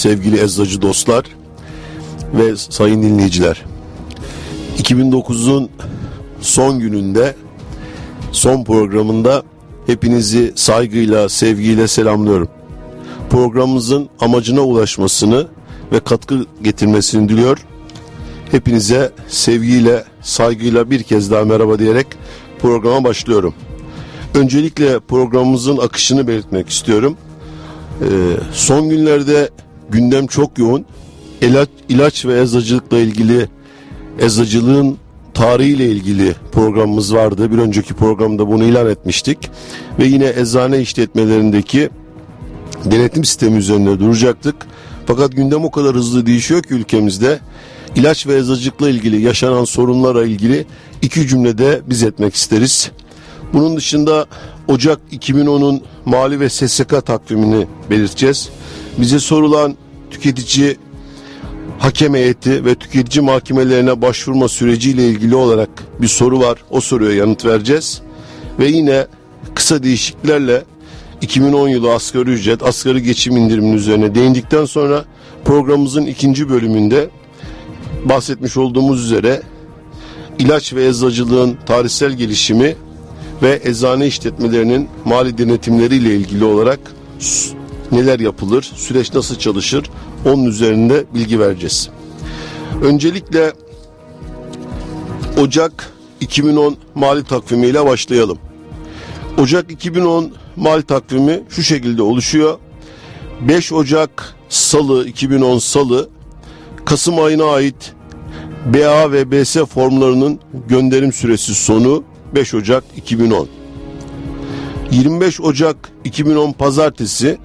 Sevgili eczacı dostlar ve sayın dinleyiciler. 2009'un son gününde son programında hepinizi saygıyla, sevgiyle selamlıyorum. Programımızın amacına ulaşmasını ve katkı getirmesini diliyor. Hepinize sevgiyle, saygıyla bir kez daha merhaba diyerek programa başlıyorum. Öncelikle programımızın akışını belirtmek istiyorum. Ee, son günlerde gündem çok yoğun. İlaç, ilaç ve eczacılıkla ilgili eczacılığın tarihiyle ilgili programımız vardı. Bir önceki programda bunu ilan etmiştik. Ve yine eczane işletmelerindeki denetim sistemi üzerinde duracaktık. Fakat gündem o kadar hızlı değişiyor ki ülkemizde ilaç ve eczacılıkla ilgili yaşanan sorunlara ilgili iki cümlede biz etmek isteriz. Bunun dışında Ocak 2010'un mali ve SSK takvimini belirteceğiz. Bize sorulan tüketici hakem heyeti ve tüketici mahkemelerine başvurma süreciyle ilgili olarak bir soru var. O soruya yanıt vereceğiz. Ve yine kısa değişikliklerle 2010 yılı asgari ücret, asgari geçim indiriminin üzerine değindikten sonra programımızın ikinci bölümünde bahsetmiş olduğumuz üzere ilaç ve eczacılığın tarihsel gelişimi ve eczane işletmelerinin mali denetimleriyle ilgili olarak neler yapılır, süreç nasıl çalışır onun üzerinde bilgi vereceğiz. Öncelikle Ocak 2010 mali takvimiyle başlayalım. Ocak 2010 mali takvimi şu şekilde oluşuyor. 5 Ocak Salı 2010 Salı Kasım ayına ait BA ve BS formlarının gönderim süresi sonu 5 Ocak 2010. 25 Ocak 2010 Pazartesi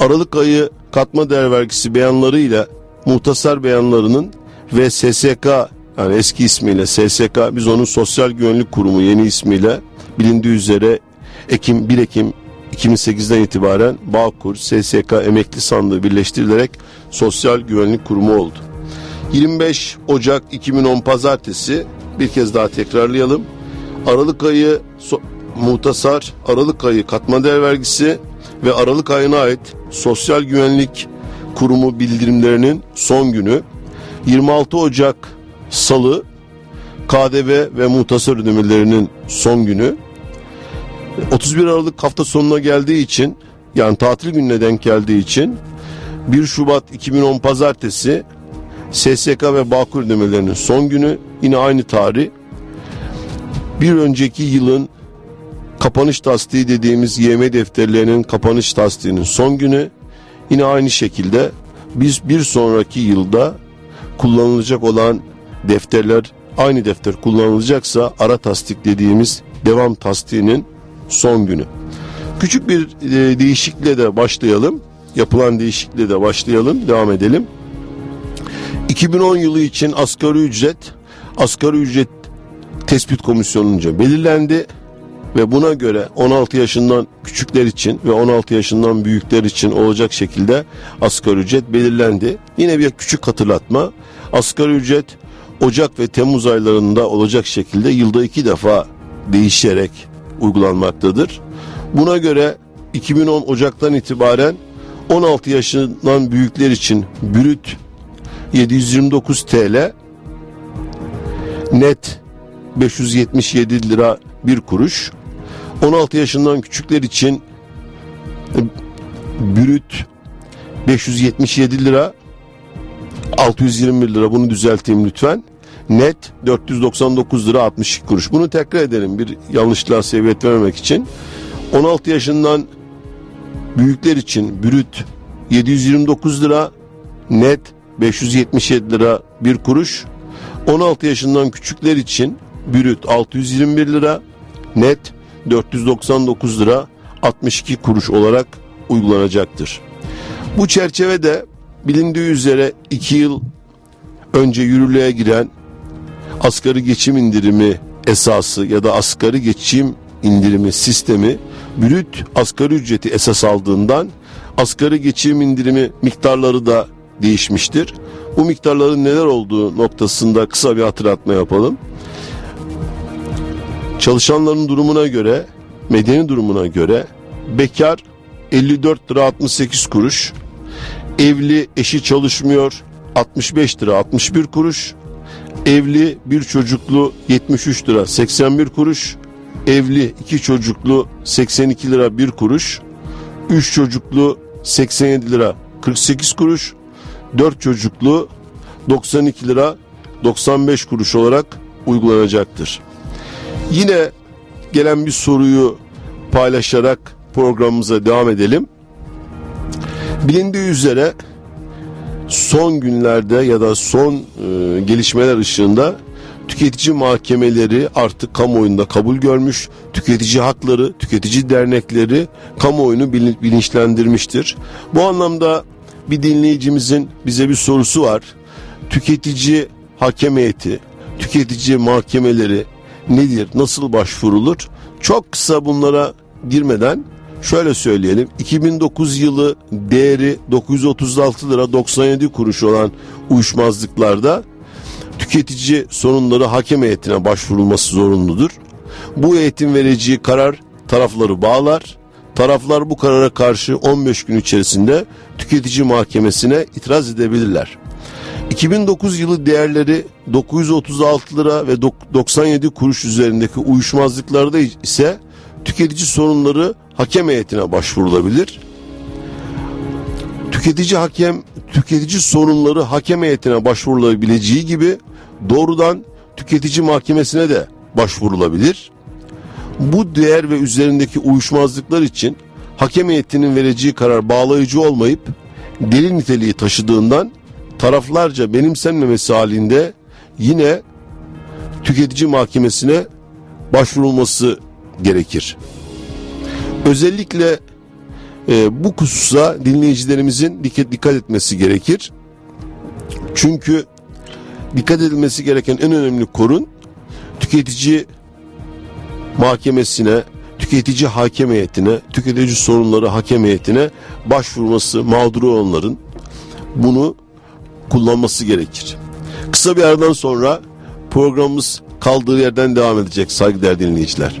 Aralık ayı katma değer vergisi beyanlarıyla muhtasar beyanlarının ve SSK yani eski ismiyle SSK biz onun Sosyal Güvenlik Kurumu yeni ismiyle bilindiği üzere Ekim 1 Ekim 2008'den itibaren Bağkur, SSK emekli sandığı birleştirilerek Sosyal Güvenlik Kurumu oldu. 25 Ocak 2010 Pazartesi bir kez daha tekrarlayalım. Aralık ayı so, muhtasar, Aralık ayı katma değer vergisi ve Aralık ayına ait Sosyal Güvenlik Kurumu bildirimlerinin son günü 26 Ocak Salı KDV ve muhtasar ödemelerinin son günü 31 Aralık hafta sonuna geldiği için yani tatil gününe denk geldiği için 1 Şubat 2010 Pazartesi SSK ve Bağkur ödemelerinin son günü yine aynı tarih bir önceki yılın kapanış tasdiği dediğimiz YM defterlerinin kapanış tasdiğinin son günü yine aynı şekilde biz bir sonraki yılda kullanılacak olan defterler aynı defter kullanılacaksa ara tasdik dediğimiz devam tasdiğinin son günü. Küçük bir e, değişiklikle de başlayalım. Yapılan değişiklikle de başlayalım. Devam edelim. 2010 yılı için asgari ücret asgari ücret tespit komisyonunca belirlendi ve buna göre 16 yaşından küçükler için ve 16 yaşından büyükler için olacak şekilde asgari ücret belirlendi. Yine bir küçük hatırlatma. Asgari ücret Ocak ve Temmuz aylarında olacak şekilde yılda iki defa değişerek uygulanmaktadır. Buna göre 2010 Ocak'tan itibaren 16 yaşından büyükler için brüt 729 TL net 577 lira bir kuruş 16 yaşından küçükler için e, brüt 577 lira 621 lira bunu düzelteyim lütfen. Net 499 lira 62 kuruş. Bunu tekrar edelim bir yanlışlığa sebebiyet vermemek için. 16 yaşından büyükler için brüt 729 lira net 577 lira bir kuruş. 16 yaşından küçükler için brüt 621 lira net 499 lira 62 kuruş olarak uygulanacaktır. Bu çerçevede bilindiği üzere 2 yıl önce yürürlüğe giren asgari geçim indirimi esası ya da asgari geçim indirimi sistemi brüt asgari ücreti esas aldığından asgari geçim indirimi miktarları da değişmiştir. Bu miktarların neler olduğu noktasında kısa bir hatırlatma yapalım. Çalışanların durumuna göre, medeni durumuna göre bekar 54 lira 68 kuruş, evli eşi çalışmıyor 65 lira 61 kuruş, evli bir çocuklu 73 lira 81 kuruş, evli iki çocuklu 82 lira 1 kuruş, 3 çocuklu 87 lira 48 kuruş, 4 çocuklu 92 lira 95 kuruş olarak uygulanacaktır. Yine gelen bir soruyu paylaşarak programımıza devam edelim. Bilindiği üzere son günlerde ya da son e, gelişmeler ışığında tüketici mahkemeleri artık kamuoyunda kabul görmüş. Tüketici hakları, tüketici dernekleri kamuoyunu bilinçlendirmiştir. Bu anlamda bir dinleyicimizin bize bir sorusu var. Tüketici hakem heyeti, tüketici mahkemeleri nedir, nasıl başvurulur? Çok kısa bunlara girmeden şöyle söyleyelim. 2009 yılı değeri 936 lira 97 kuruş olan uyuşmazlıklarda tüketici sorunları hakem heyetine başvurulması zorunludur. Bu heyetin vereceği karar tarafları bağlar. Taraflar bu karara karşı 15 gün içerisinde tüketici mahkemesine itiraz edebilirler. 2009 yılı değerleri 936 lira ve 97 kuruş üzerindeki uyuşmazlıklarda ise tüketici sorunları hakem heyetine başvurulabilir. Tüketici hakem tüketici sorunları hakem heyetine başvurulabileceği gibi doğrudan tüketici mahkemesine de başvurulabilir. Bu değer ve üzerindeki uyuşmazlıklar için hakem heyetinin vereceği karar bağlayıcı olmayıp delil niteliği taşıdığından taraflarca benimsenmemesi halinde yine tüketici mahkemesine başvurulması gerekir. Özellikle e, bu hususa dinleyicilerimizin dikkat, dikkat etmesi gerekir. Çünkü dikkat edilmesi gereken en önemli korun tüketici mahkemesine, tüketici hakem heyetine, tüketici sorunları hakem heyetine başvurması mağduru olanların bunu kullanması gerekir. Kısa bir aradan sonra programımız kaldığı yerden devam edecek saygıdeğer dinleyiciler.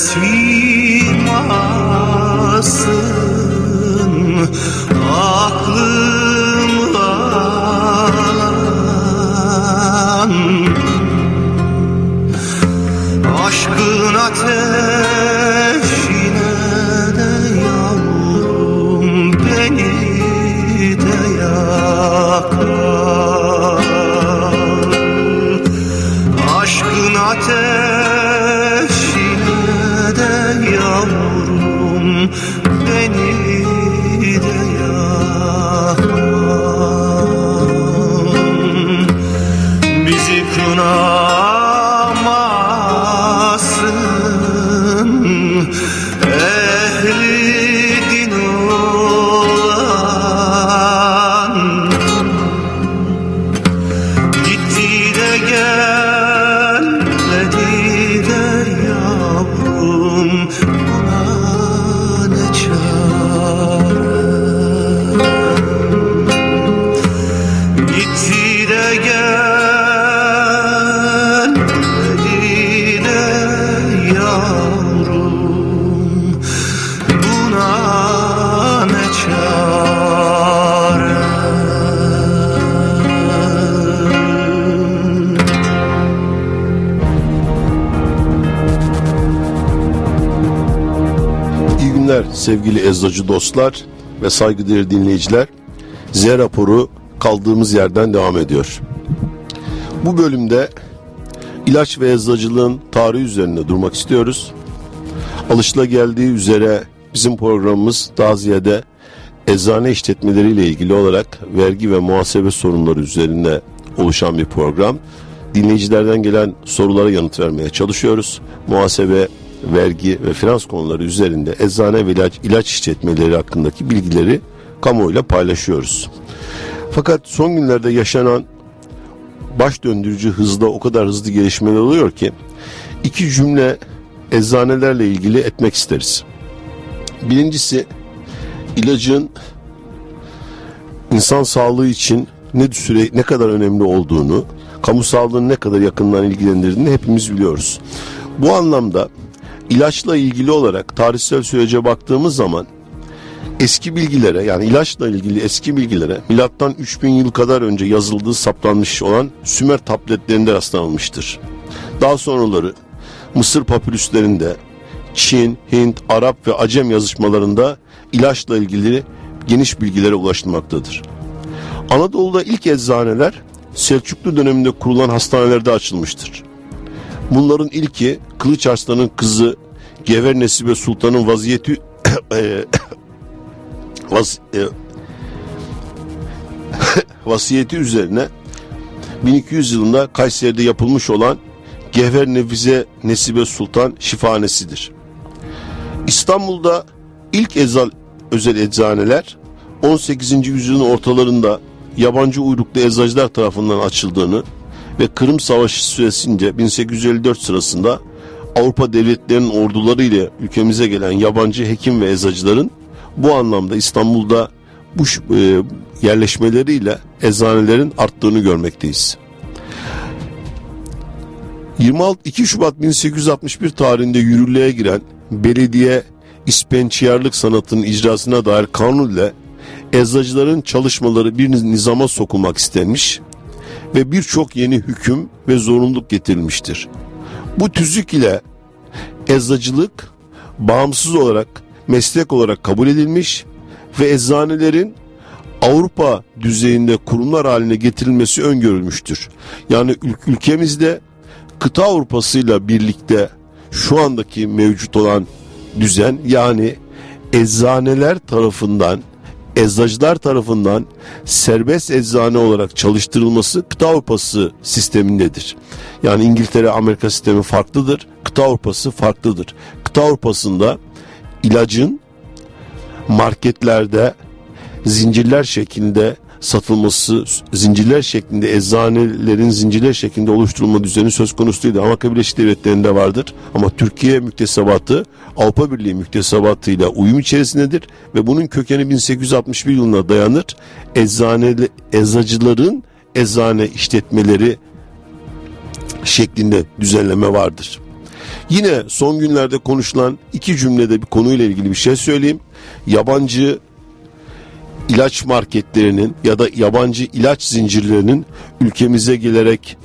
güzel sevgili eczacı dostlar ve saygıdeğer dinleyiciler. Z raporu kaldığımız yerden devam ediyor. Bu bölümde ilaç ve eczacılığın tarihi üzerinde durmak istiyoruz. Alışılageldiği üzere bizim programımız daha ziyade eczane işletmeleriyle ilgili olarak vergi ve muhasebe sorunları üzerinde oluşan bir program. Dinleyicilerden gelen sorulara yanıt vermeye çalışıyoruz. Muhasebe, vergi ve finans konuları üzerinde eczane ve ilaç, ilaç işletmeleri hakkındaki bilgileri kamuoyuyla paylaşıyoruz. Fakat son günlerde yaşanan baş döndürücü hızda o kadar hızlı gelişmeler oluyor ki iki cümle eczanelerle ilgili etmek isteriz. Birincisi ilacın insan sağlığı için ne süre ne kadar önemli olduğunu, kamu sağlığını ne kadar yakından ilgilendirdiğini hepimiz biliyoruz. Bu anlamda ilaçla ilgili olarak tarihsel sürece baktığımız zaman eski bilgilere yani ilaçla ilgili eski bilgilere milattan 3000 yıl kadar önce yazıldığı saptanmış olan Sümer tabletlerinde rastlanılmıştır. Daha sonraları Mısır papirüslerinde, Çin, Hint, Arap ve Acem yazışmalarında ilaçla ilgili geniş bilgilere ulaşılmaktadır. Anadolu'da ilk eczaneler Selçuklu döneminde kurulan hastanelerde açılmıştır. Bunların ilki Kılıç Arslan'ın kızı Gever Nesibe Sultan'ın vaziyeti e, vas, e, vasiyeti üzerine 1200 yılında Kayseri'de yapılmış olan Gevher Nefize Nesibe Sultan şifanesidir. İstanbul'da ilk ezal, özel eczaneler 18. yüzyılın ortalarında yabancı uyruklu eczacılar tarafından açıldığını ve Kırım Savaşı süresince 1854 sırasında Avrupa devletlerinin orduları ile ülkemize gelen yabancı hekim ve eczacıların bu anlamda İstanbul'da bu e, yerleşmeleriyle eczanelerin arttığını görmekteyiz. 26 2 Şubat 1861 tarihinde yürürlüğe giren belediye ispençiyarlık sanatının icrasına dair kanun ile eczacıların çalışmaları bir nizama sokulmak istenmiş ve birçok yeni hüküm ve zorunluluk getirilmiştir. Bu tüzük ile eczacılık bağımsız olarak meslek olarak kabul edilmiş ve eczanelerin Avrupa düzeyinde kurumlar haline getirilmesi öngörülmüştür. Yani ül- ülkemizde kıta Avrupa'sıyla birlikte şu andaki mevcut olan düzen yani eczaneler tarafından eczacılar tarafından serbest eczane olarak çalıştırılması kıta Avrupası sistemindedir. Yani İngiltere Amerika sistemi farklıdır. Kıta Avrupası farklıdır. Kıta Avrupası'nda ilacın marketlerde zincirler şeklinde satılması, zincirler şeklinde eczanelerin zincirler şeklinde oluşturulma düzeni söz konusu değil. Amerika Birleşik Devletleri'nde vardır. Ama Türkiye müktesebatı Avrupa Birliği müktesebatıyla uyum içerisindedir ve bunun kökeni 1861 yılına dayanır. Eczane, eczacıların eczane işletmeleri şeklinde düzenleme vardır. Yine son günlerde konuşulan iki cümlede bir konuyla ilgili bir şey söyleyeyim. Yabancı ilaç marketlerinin ya da yabancı ilaç zincirlerinin ülkemize gelerek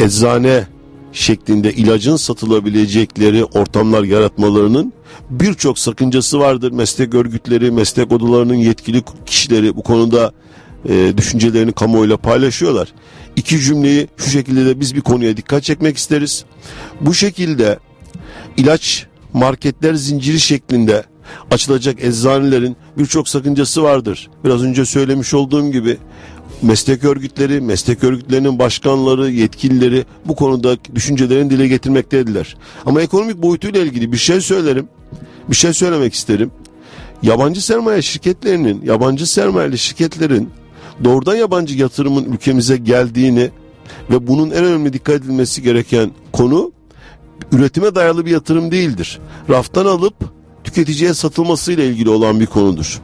eczane şeklinde ilacın satılabilecekleri ortamlar yaratmalarının birçok sakıncası vardır. Meslek örgütleri, meslek odalarının yetkili kişileri bu konuda e, düşüncelerini kamuoyuyla paylaşıyorlar. İki cümleyi şu şekilde de biz bir konuya dikkat çekmek isteriz. Bu şekilde ilaç marketler zinciri şeklinde açılacak eczanelerin birçok sakıncası vardır. Biraz önce söylemiş olduğum gibi meslek örgütleri, meslek örgütlerinin başkanları, yetkilileri bu konuda düşüncelerini dile getirmekteydiler. Ama ekonomik boyutuyla ilgili bir şey söylerim. Bir şey söylemek isterim. Yabancı sermaye şirketlerinin, yabancı sermayeli şirketlerin doğrudan yabancı yatırımın ülkemize geldiğini ve bunun en önemli dikkat edilmesi gereken konu üretime dayalı bir yatırım değildir. Raftan alıp tüketiciye satılmasıyla ilgili olan bir konudur.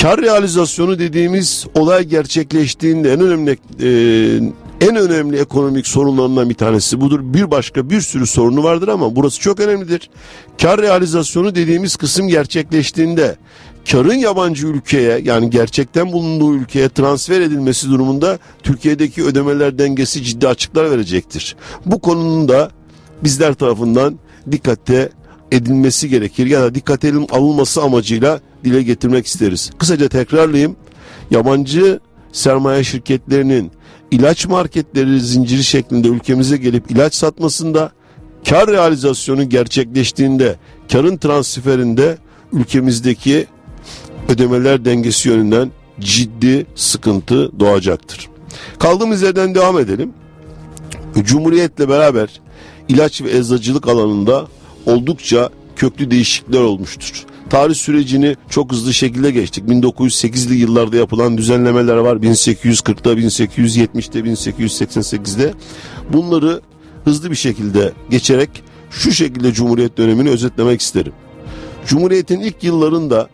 Kar realizasyonu dediğimiz olay gerçekleştiğinde en önemli e, en önemli ekonomik sorunlarından bir tanesi budur. Bir başka bir sürü sorunu vardır ama burası çok önemlidir. Kar realizasyonu dediğimiz kısım gerçekleştiğinde karın yabancı ülkeye yani gerçekten bulunduğu ülkeye transfer edilmesi durumunda Türkiye'deki ödemeler dengesi ciddi açıklar verecektir. Bu konunun da bizler tarafından dikkatte edilmesi gerekir ya da dikkate alınması amacıyla dile getirmek isteriz. Kısaca tekrarlayayım. Yabancı sermaye şirketlerinin ilaç marketleri zinciri şeklinde ülkemize gelip ilaç satmasında kar realizasyonu gerçekleştiğinde karın transferinde ülkemizdeki ödemeler dengesi yönünden ciddi sıkıntı doğacaktır. Kaldığımız yerden devam edelim. Cumhuriyetle beraber ilaç ve eczacılık alanında oldukça köklü değişiklikler olmuştur. Tarih sürecini çok hızlı şekilde geçtik. 1908'li yıllarda yapılan düzenlemeler var. 1840'da, 1870'te, 1888'de. Bunları hızlı bir şekilde geçerek şu şekilde Cumhuriyet dönemini özetlemek isterim. Cumhuriyet'in ilk yıllarında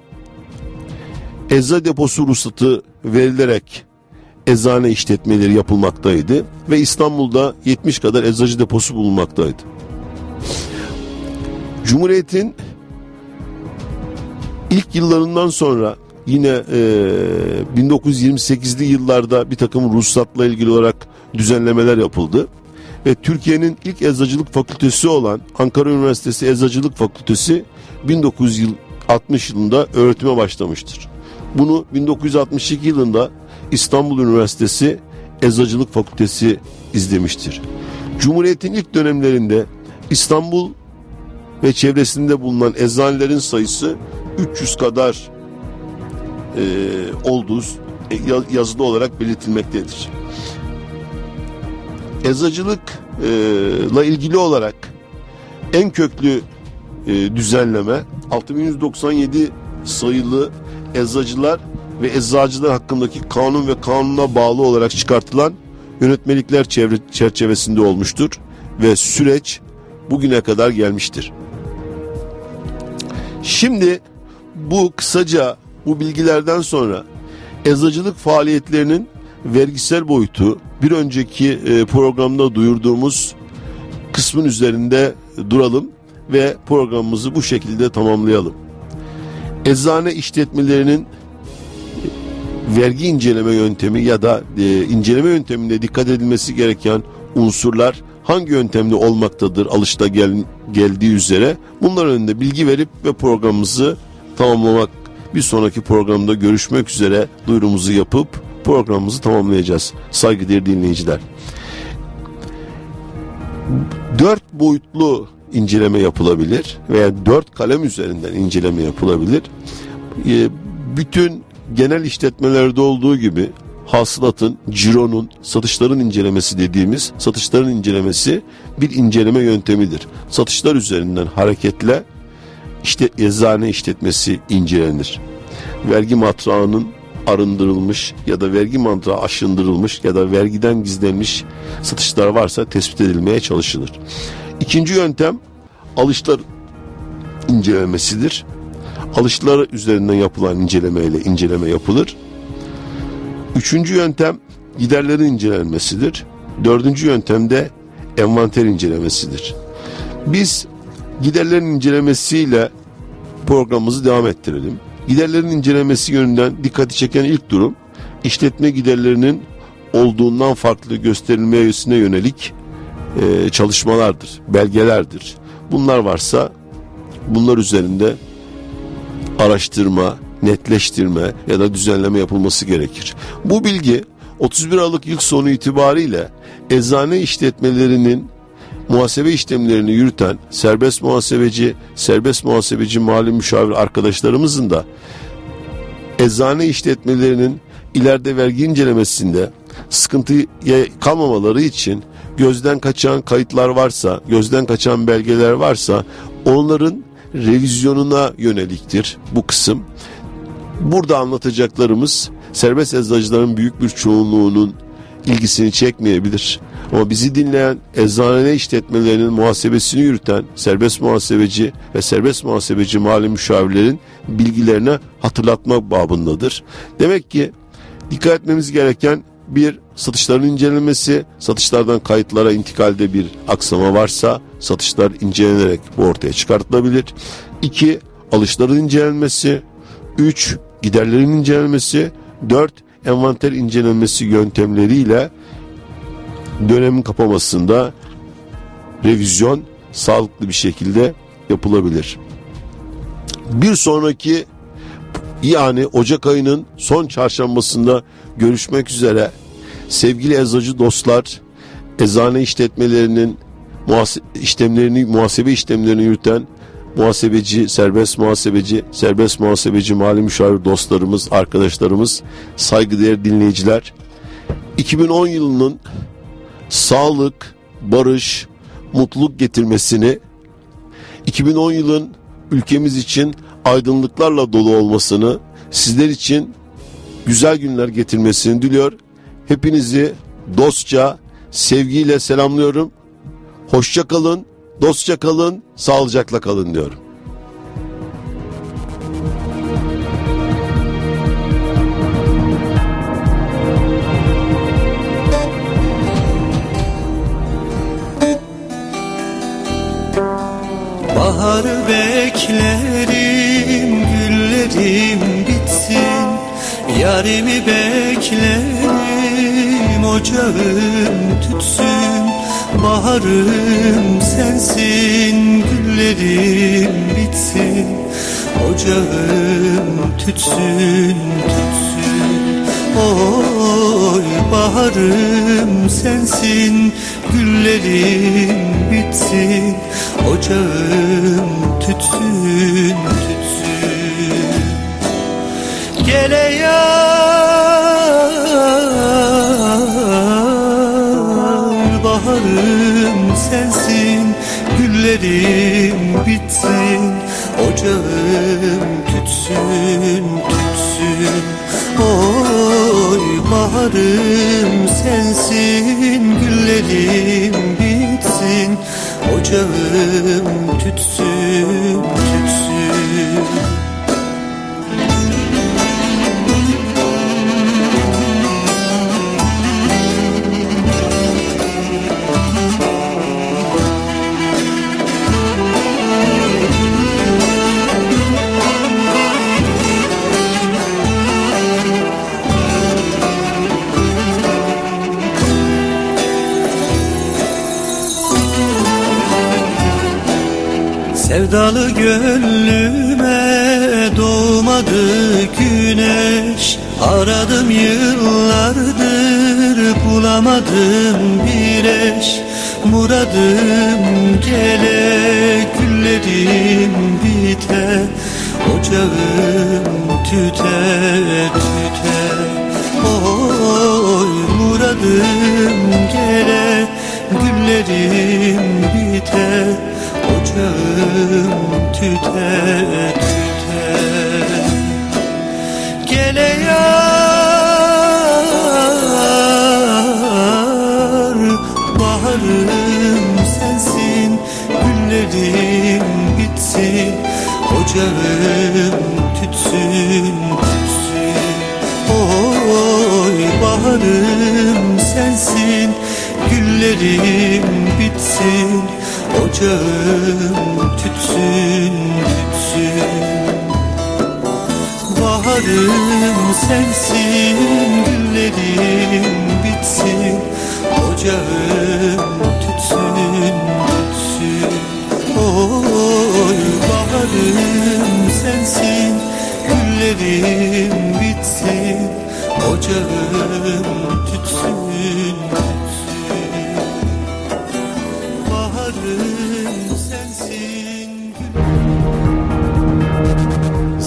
ecza deposu ruhsatı verilerek eczane işletmeleri yapılmaktaydı ve İstanbul'da 70 kadar eczacı deposu bulunmaktaydı. Cumhuriyet'in ilk yıllarından sonra yine e, 1928'li yıllarda bir takım ruhsatla ilgili olarak düzenlemeler yapıldı. Ve Türkiye'nin ilk eczacılık fakültesi olan Ankara Üniversitesi Eczacılık Fakültesi 1960 yılında öğretime başlamıştır. Bunu 1962 yılında İstanbul Üniversitesi Eczacılık Fakültesi izlemiştir. Cumhuriyet'in ilk dönemlerinde İstanbul ve çevresinde bulunan eczanelerin sayısı 300 kadar e, olduğu e, yazılı olarak belirtilmektedir. Eczacılıkla ilgili olarak en köklü e, düzenleme 6197 sayılı eczacılar ve eczacılar hakkındaki kanun ve kanuna bağlı olarak çıkartılan yönetmelikler çerçevesinde olmuştur ve süreç bugüne kadar gelmiştir. Şimdi bu kısaca bu bilgilerden sonra eczacılık faaliyetlerinin vergisel boyutu bir önceki e, programda duyurduğumuz kısmın üzerinde duralım ve programımızı bu şekilde tamamlayalım. Eczane işletmelerinin vergi inceleme yöntemi ya da e, inceleme yönteminde dikkat edilmesi gereken unsurlar hangi yöntemde olmaktadır alışta gel, geldiği üzere bunlar önünde bilgi verip ve programımızı tamamlamak bir sonraki programda görüşmek üzere duyurumuzu yapıp programımızı tamamlayacağız saygıdeğer dinleyiciler. Dört boyutlu inceleme yapılabilir veya dört kalem üzerinden inceleme yapılabilir. Ee, bütün genel işletmelerde olduğu gibi hasılatın, cironun, satışların incelemesi dediğimiz satışların incelemesi bir inceleme yöntemidir. Satışlar üzerinden hareketle işte eczane işletmesi incelenir. Vergi matrağının arındırılmış ya da vergi mantığı aşındırılmış ya da vergiden gizlenmiş satışlar varsa tespit edilmeye çalışılır. İkinci yöntem alışlar incelemesidir. Alışlar üzerinden yapılan incelemeyle inceleme yapılır. Üçüncü yöntem giderlerin incelenmesidir. Dördüncü yöntem de envanter incelemesidir. Biz giderlerin incelemesiyle programımızı devam ettirelim. Giderlerin incelemesi yönünden dikkati çeken ilk durum işletme giderlerinin olduğundan farklı gösterilmesine yönelik e, çalışmalardır, belgelerdir. Bunlar varsa bunlar üzerinde araştırma, netleştirme ya da düzenleme yapılması gerekir. Bu bilgi 31 Aralık yıl sonu itibariyle eczane işletmelerinin muhasebe işlemlerini yürüten serbest muhasebeci, serbest muhasebeci mali müşavir arkadaşlarımızın da eczane işletmelerinin ileride vergi incelemesinde sıkıntıya kalmamaları için gözden kaçan kayıtlar varsa, gözden kaçan belgeler varsa onların revizyonuna yöneliktir bu kısım. Burada anlatacaklarımız serbest eczacıların büyük bir çoğunluğunun ilgisini çekmeyebilir. Ama bizi dinleyen eczane işletmelerinin muhasebesini yürüten serbest muhasebeci ve serbest muhasebeci mali müşavirlerin bilgilerine hatırlatma babındadır. Demek ki dikkat etmemiz gereken bir satışların incelenmesi, satışlardan kayıtlara intikalde bir aksama varsa satışlar incelenerek bu ortaya çıkartılabilir. İki, alışların incelenmesi. Üç, giderlerin incelenmesi. Dört, envanter incelenmesi yöntemleriyle dönemin kapamasında revizyon sağlıklı bir şekilde yapılabilir. Bir sonraki yani Ocak ayının son çarşambasında görüşmek üzere sevgili eczacı dostlar eczane işletmelerinin muhase işlemlerini muhasebe işlemlerini yürüten muhasebeci, serbest muhasebeci, serbest muhasebeci mali müşavir dostlarımız, arkadaşlarımız, saygıdeğer dinleyiciler 2010 yılının sağlık, barış, mutluluk getirmesini 2010 yılın ülkemiz için aydınlıklarla dolu olmasını, sizler için güzel günler getirmesini diliyor. Hepinizi dostça, sevgiyle selamlıyorum. Hoşça kalın, dostça kalın, sağlıcakla kalın diyorum. Baharı beklerim, güllerim bitsin Yarimi beklerim, ocağım tütsün Baharım sensin, güllerim bitsin. Ocağım tütsün, tütsün. Oy baharım sensin, güllerim bitsin. Ocağım tütsün, tütsün. Gele Güllerim bitsin ocağım tütsün tütsün. Oy baharım sensin güllerim bitsin Ocağım tütsün Sevdalı gönlüme doğmadı güneş. Aradım yıllardır bulamadım bir eş Muradım gele güllerim bite Ocağım tüte tüte. Oy muradım gele güllerim Ocağım tüte tüte Gele yar Baharım sensin Güllerim bitsin Ocağım tütsün tütsün. Oy baharım sensin Güllerim bitsin Ocağım tütsün tütsün. Baharım sensin güllerim bitsin. Ocağım tütsün tütsün. Oy baharım sensin güllerim bitsin. Ocağım tütsün